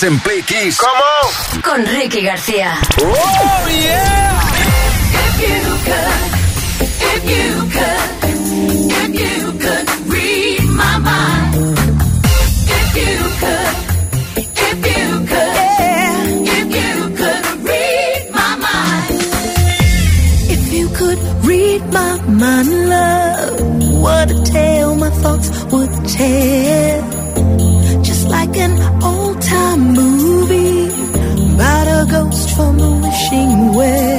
En Play ¿Cómo? Con Ricky García. ¡Oh, yeah! If you could, if you could, my love. What a tale my thoughts would tell. Just like an old washing away.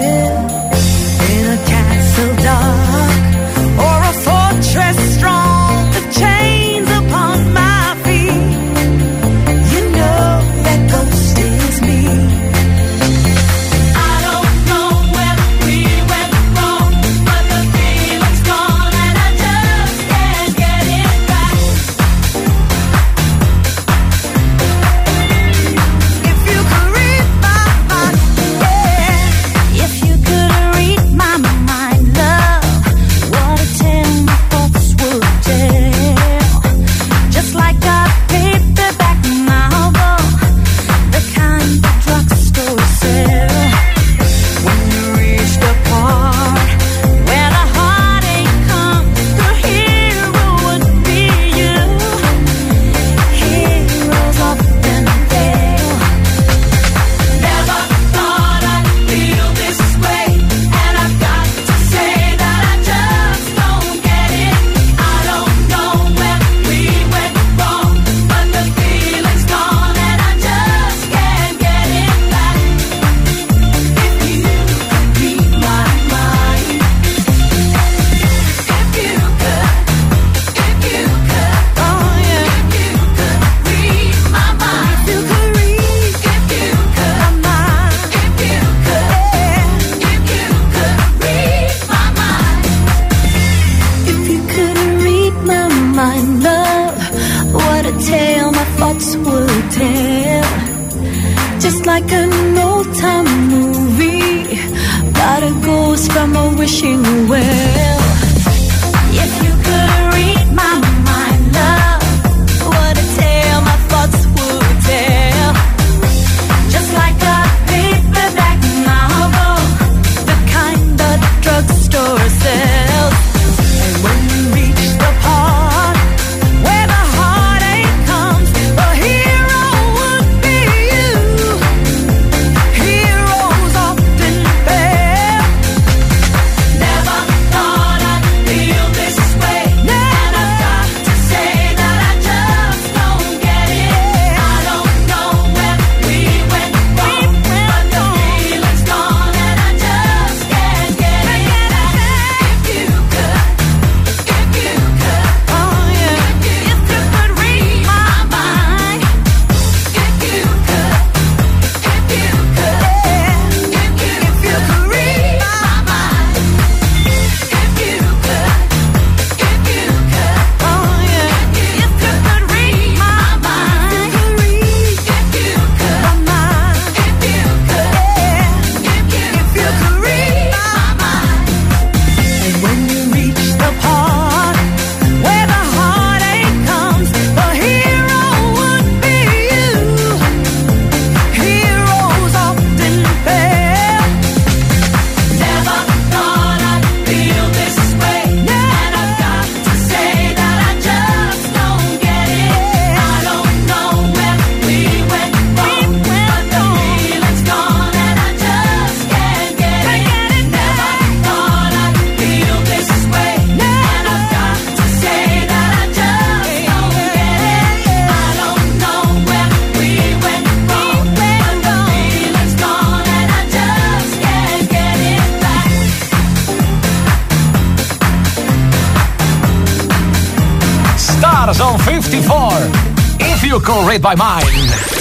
Estas son 54. If you could read my mind.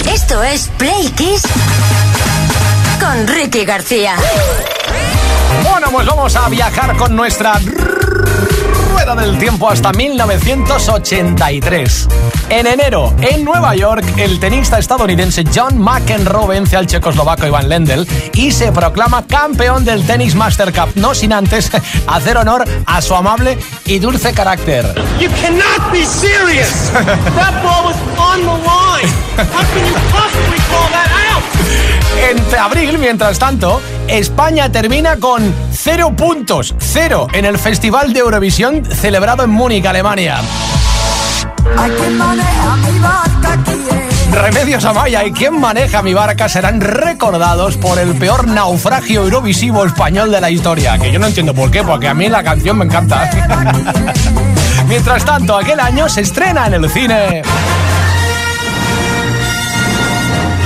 Esto es Play Kiss con Ricky García. Bueno, pues vamos a viajar con nuestra rueda del tiempo hasta 1983. En enero, en Nueva York, el tenista estadounidense John McEnroe vence al checoslovaco Ivan Lendl y se proclama campeón del Tennis Master Cup, no sin antes hacer honor a su amable y dulce carácter. You cannot be serious. that ball was on the line. How can you possibly call that out? Entre abril, mientras tanto, España termina con cero puntos, cero en el Festival de Eurovisión celebrado en Múnich, Alemania. Remedios Amaya y quien maneja mi barca serán recordados por el peor naufragio eurovisivo español de la historia. Que yo no entiendo por qué, porque a mí la canción me encanta. Mientras tanto, aquel año se estrena en el cine.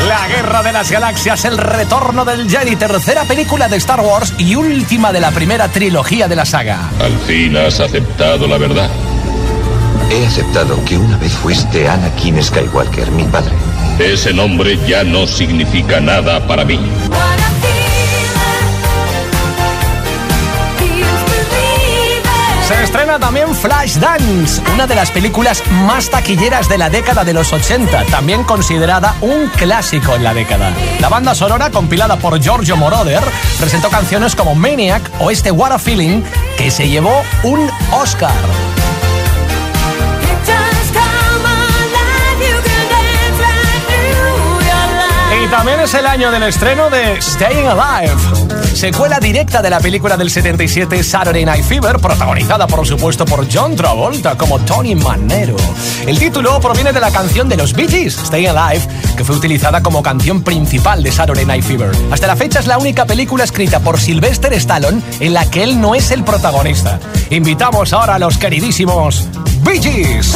La Guerra de las Galaxias, el retorno del Jedi, tercera película de Star Wars y última de la primera trilogía de la saga. Al fin has aceptado la verdad. He aceptado que una vez fuiste Anakin Skywalker, mi padre. Ese nombre ya no significa nada para mí. Se estrena también Flashdance, una de las películas más taquilleras de la década de los 80, también considerada un clásico en la década. La banda sonora, compilada por Giorgio Moroder, presentó canciones como Maniac o este What a Feeling, que se llevó un Oscar. También es el año del estreno de Staying Alive, secuela directa de la película del 77 Saturday Night Fever, protagonizada por supuesto por John Travolta como Tony Manero. El título proviene de la canción de los Bee Gees, Staying Alive, que fue utilizada como canción principal de Saturday Night Fever. Hasta la fecha es la única película escrita por Sylvester Stallone en la que él no es el protagonista. Invitamos ahora a los queridísimos Bee Gees.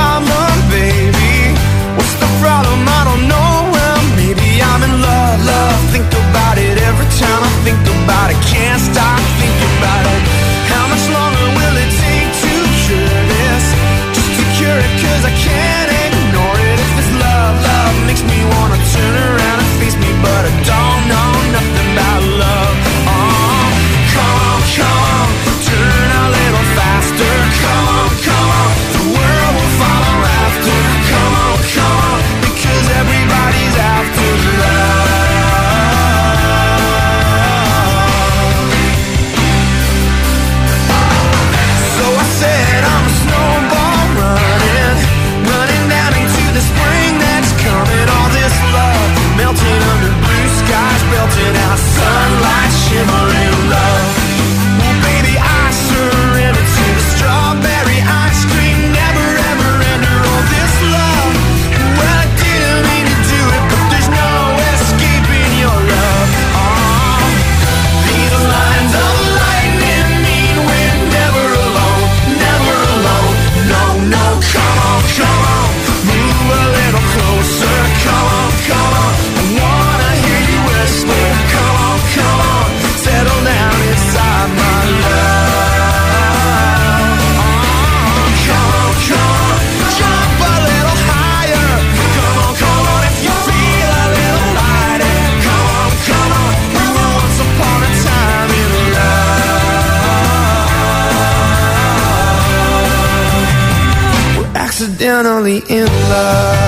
finally in love.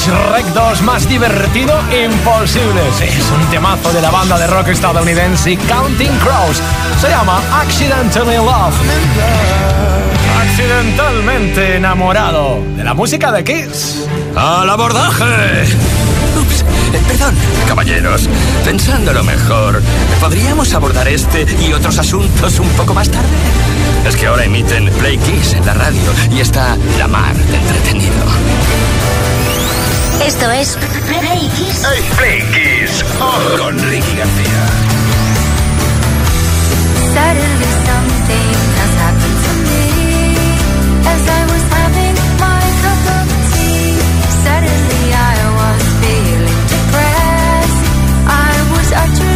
Shrek 2 más divertido imposible. Es un temazo de la banda de rock estadounidense Counting Crows. Se llama Accidentally Love. Accidentalmente enamorado de la música de Kiss. ¡Al abordaje! Ups, eh, perdón, caballeros. Pensándolo mejor, ¿podríamos abordar este y otros asuntos un poco más tarde? Es que ahora emiten Play Kiss en la radio y está la mar de entretenido. Esto es Play Kiss. Hey, Play Kiss oh, con Ricky García. Something has happened to me as I was having my cup of tea. Suddenly I was feeling depressed. I was utterly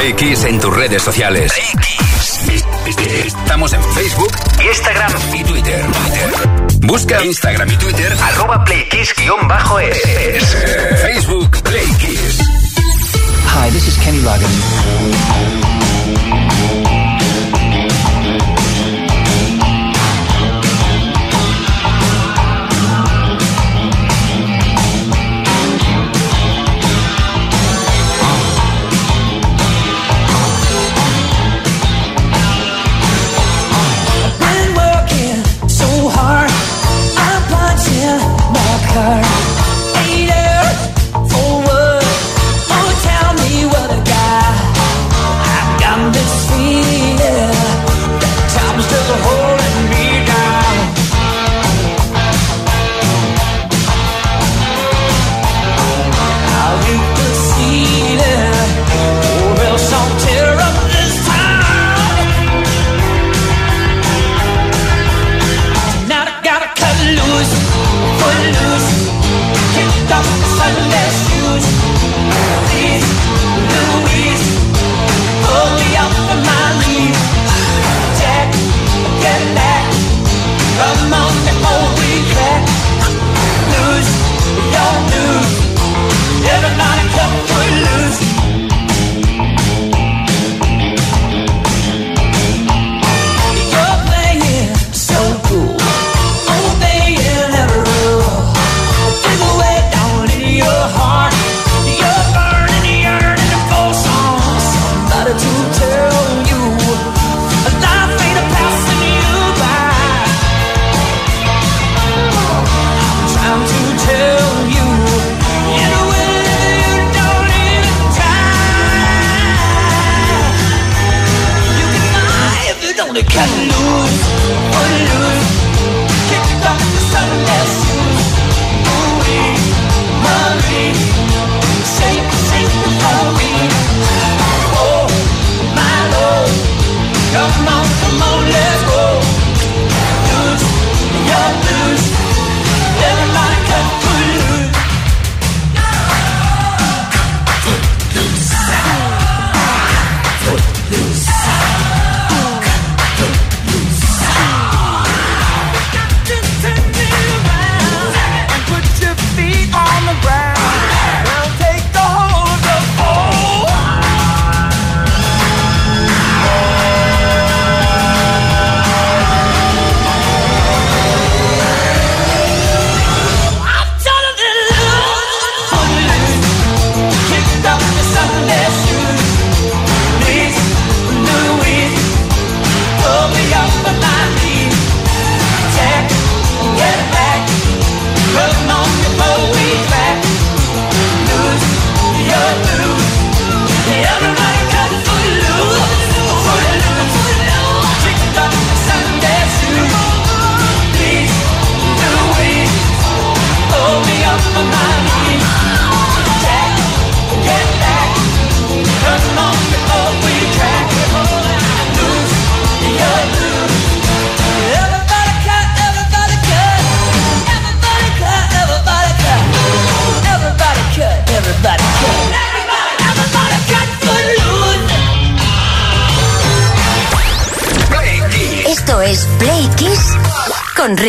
Playkiss en tus redes sociales. Estamos en Facebook, Instagram y Twitter. Busca Instagram y Twitter arroba playkiss-es. Facebook Playkiss. Hi, this is Kenny Loggins.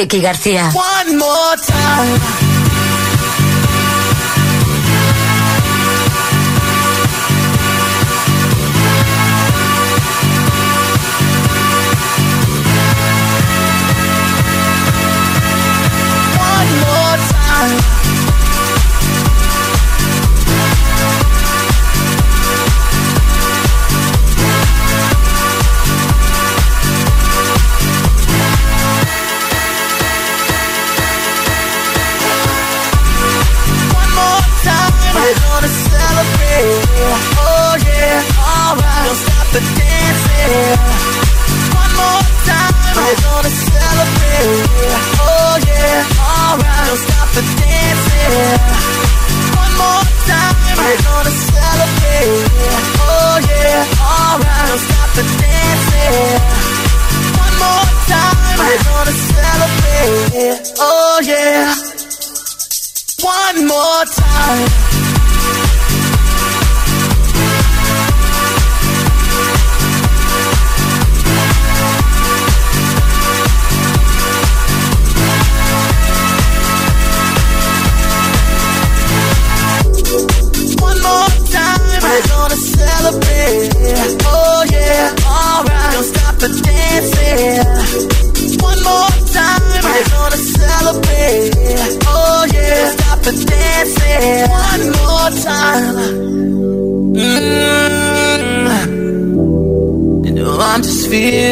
Ricky García. One more time.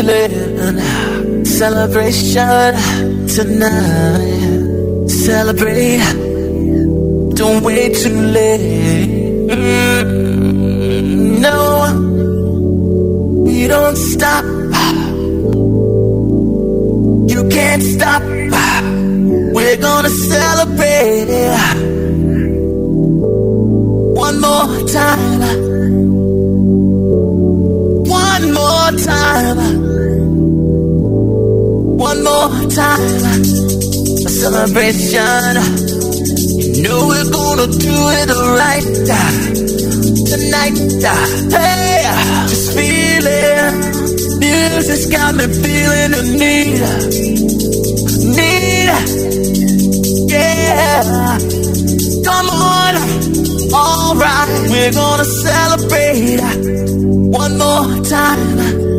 Feeling celebration tonight. Celebrate, don't wait too late. Mm. No, we don't stop. You can't stop. We're gonna celebrate one more time. Time. A celebration. You know we're gonna do it right tonight. Hey, just feel it. Music's got me feeling the need. Need. Yeah. Come on. Alright. We're gonna celebrate one more time.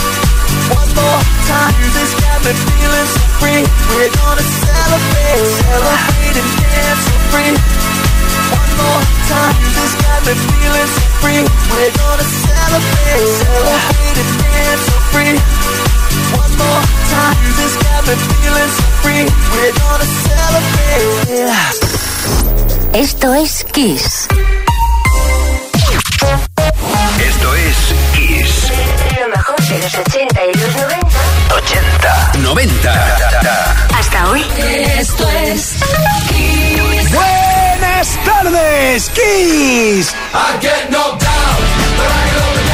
One more time. Music's got me feeling so free. We're gonna celebrate, celebrate and dance so free. One more time. Music's got me feeling so free. We're gonna celebrate, celebrate and dance so free. One more time. Music's got me feeling so free. We're gonna celebrate. Esto es Kiss. Esto es Kiss. De los 80 y los 90. 80, 90. Hasta hoy. Esto es Kiss. Buenas tardes, Kiss. I get but I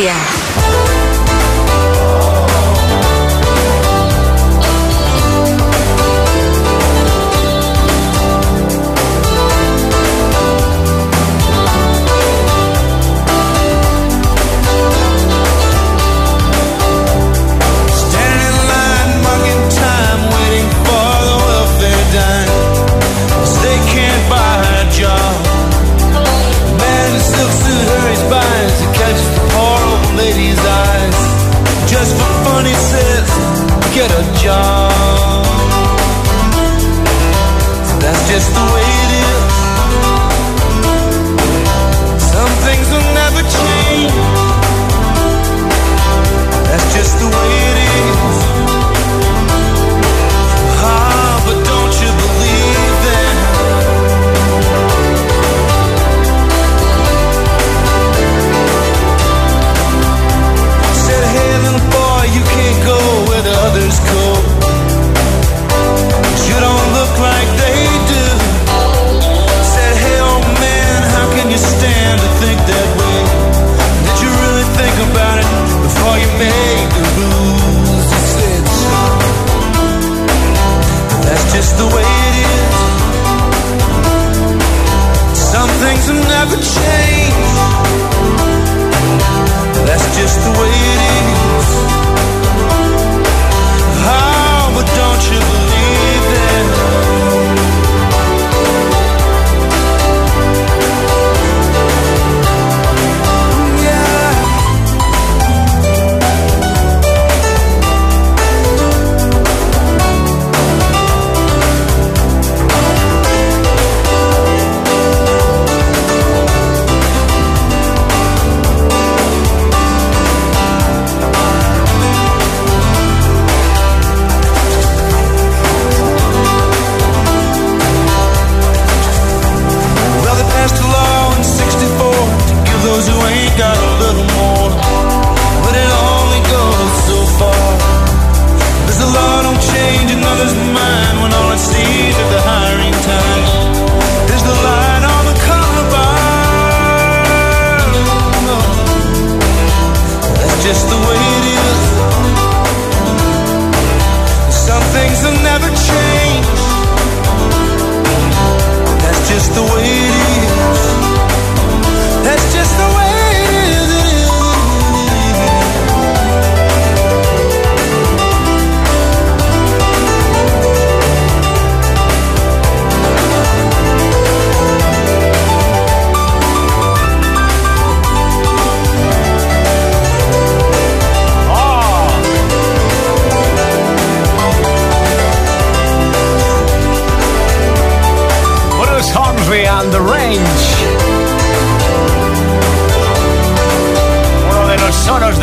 Ricky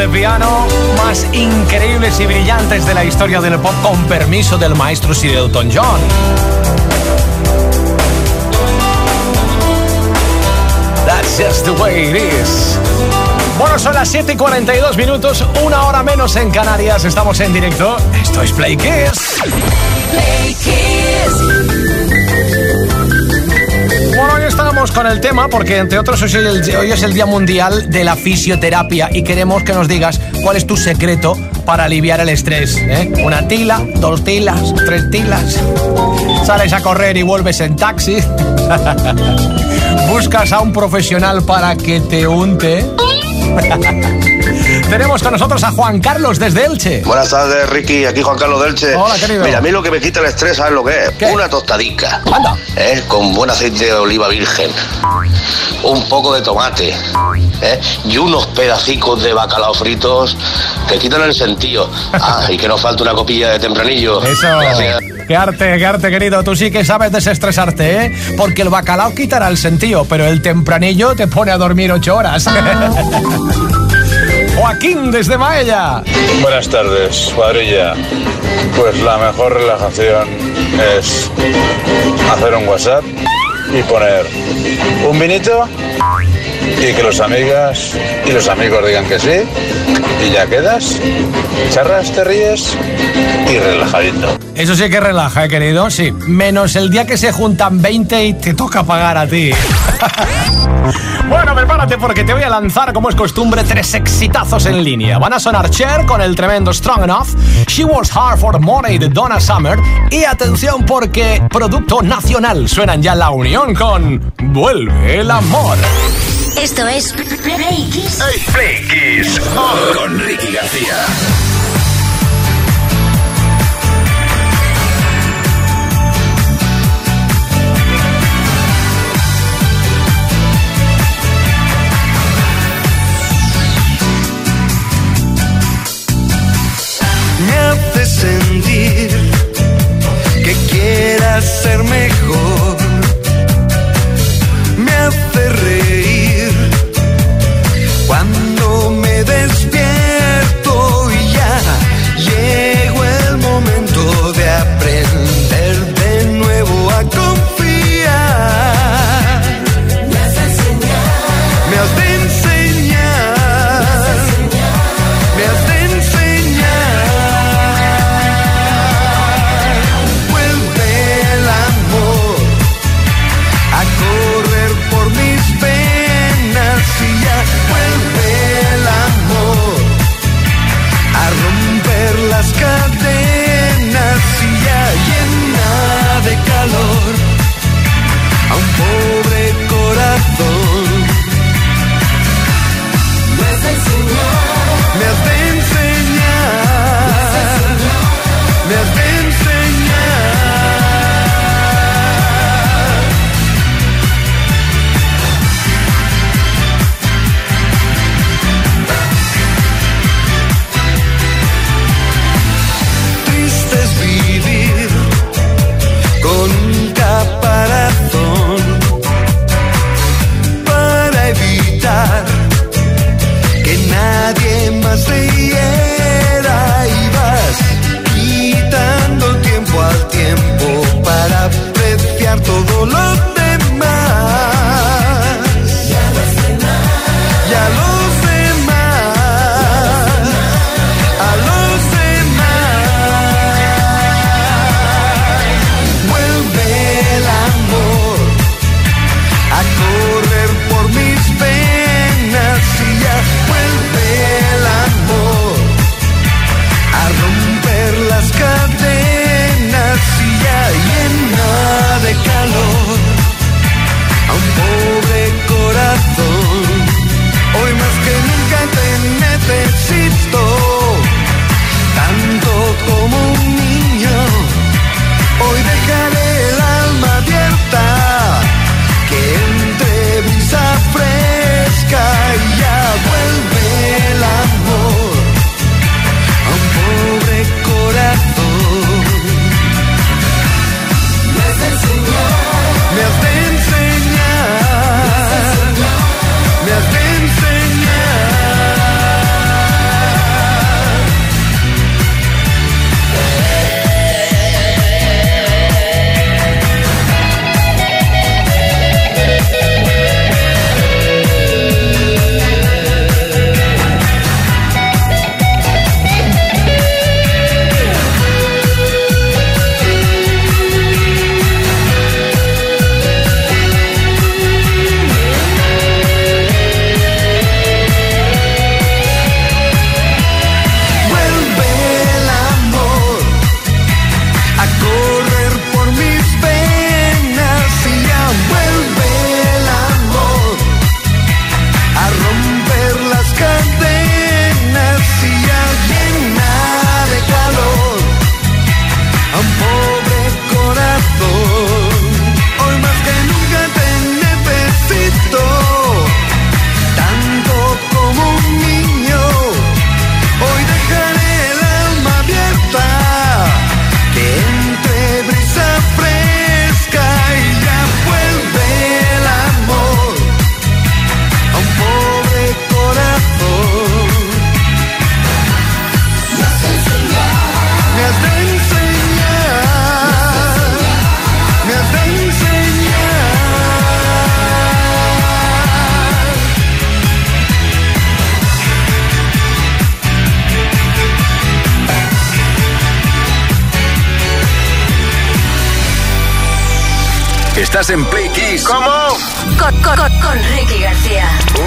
piano más increíbles y brillantes de la historia del pop con permiso del maestro Sir Elton John. That's just the way it is. Bueno, son las 7 y 42 minutos, una hora menos en Canarias. Estamos en directo. Esto es Play Kiss. Play Kiss. Bueno, hoy estábamos con el tema porque, entre otros, hoy es, el, Día Mundial de la Fisioterapia y queremos que nos digas cuál es tu secreto para aliviar el estrés. ¿eh? Una tila, dos tilas, tres tilas. Sales a correr y vuelves en taxi. Buscas a un profesional para que te unte. Tenemos con nosotros a Juan Carlos desde Elche. Buenas tardes, Ricky. Aquí Juan Carlos Delche. Hola, querido. Mira, a mí lo que me quita el estrés, ¿sabes lo que es? ¿Qué? Una tostadica. Anda. ¿eh? Con buen aceite de oliva virgen. Un poco de tomate. ¿eh? Y unos pedacicos de bacalao fritos que quitan el sentido. Ah, y que nos falta una copilla de tempranillo. Eso. Gracias. Qué arte, qué arte, querido. Tú sí que sabes desestresarte, ¿eh? Porque el bacalao quitará el sentido, pero el tempranillo te pone a dormir ocho horas. Joaquín desde Maella. Buenas tardes, cuadrilla. Pues la mejor relajación es hacer un WhatsApp y poner un vinito y que los amigas y los amigos digan que sí y ya quedas, charras, te ríes y relajadito. Eso sí que relaja, ¿eh, querido, sí. Menos el día que se juntan 20 y te toca pagar a ti. bueno, prepárate porque te voy a lanzar, como es costumbre, tres exitazos en línea. Van a sonar Cher con el tremendo Strong Enough, She Was Hard for Money de Donna Summer y atención porque producto nacional suenan ya la unión con Vuelve el amor. Esto es Play Kiss. Play Kiss con Ricky García. me hace sentir que quieras ser mejor. Estás en Play Kiss. ¿Cómo? Con, con, con Ricky García. Uh,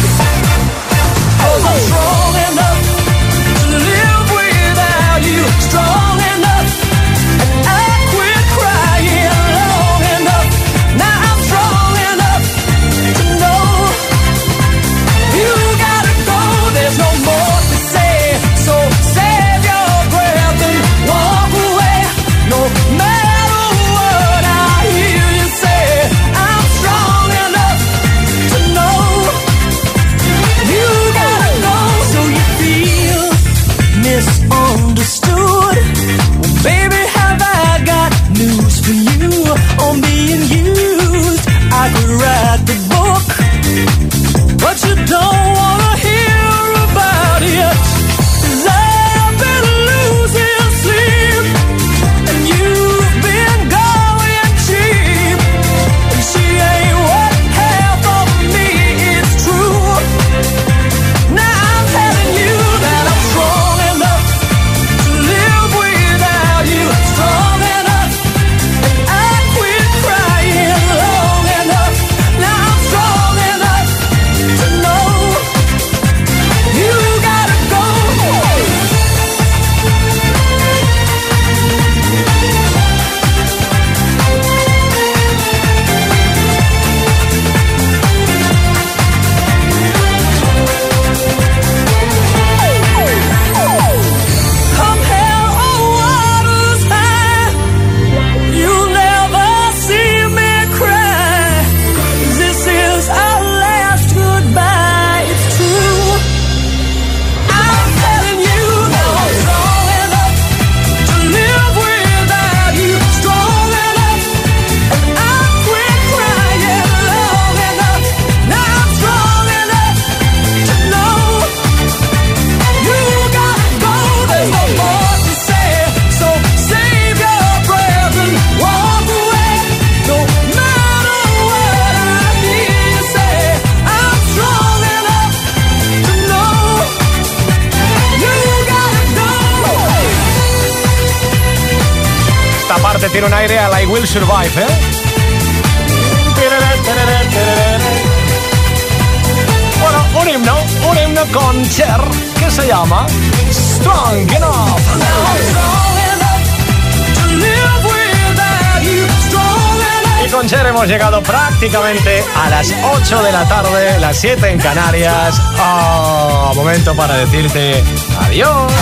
Hemos llegado prácticamente a las 8 de la tarde, las 7 en Canarias. Oh, momento para decirte adiós.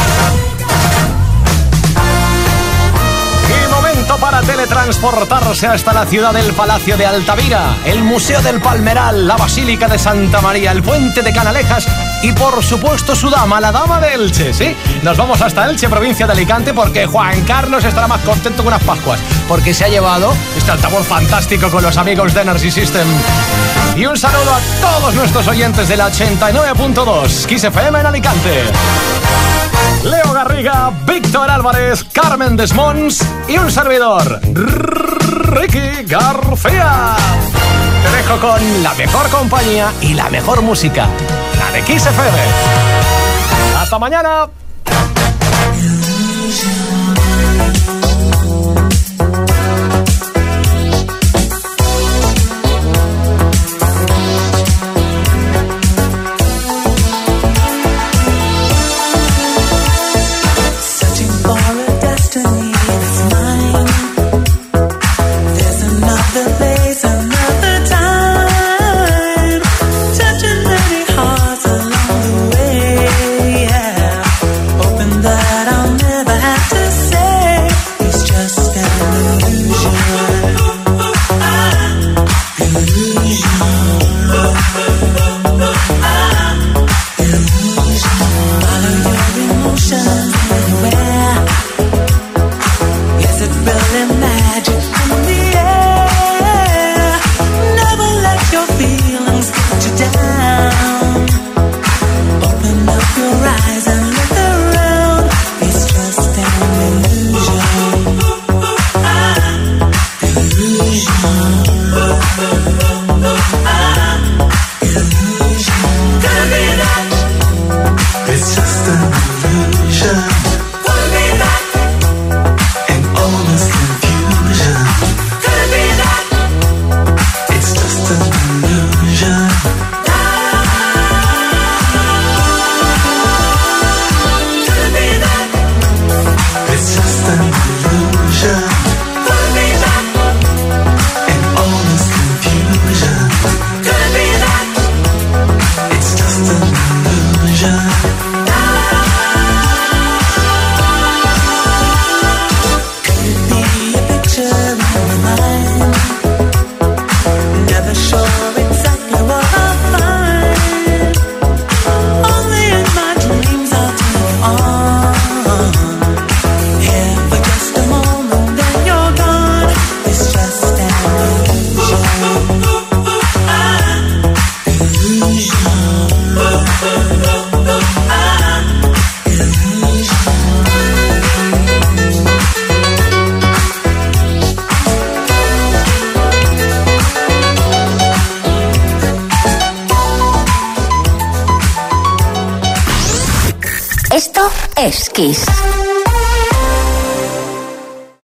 Y momento para teletransportarse hasta la ciudad del Palacio de Altavira, el Museo del Palmeral, la Basílica de Santa María, el Puente de Canalejas y por supuesto su dama, la dama de Elche, ¿sí? Nos vamos hasta Elche, provincia de Alicante, porque Juan Carlos estará más contento que unas Pascuas, porque se ha llevado este altavoz fantástico con los amigos de Energy System. Y un saludo a todos nuestros oyentes de la 89.2 Kiss FM en Alicante. Leo Garriga, Víctor Álvarez, Carmen Desmons y un servidor, Ricky García. Te dejo con la mejor compañía y la mejor música, la de Kiss FM. Hasta mañana.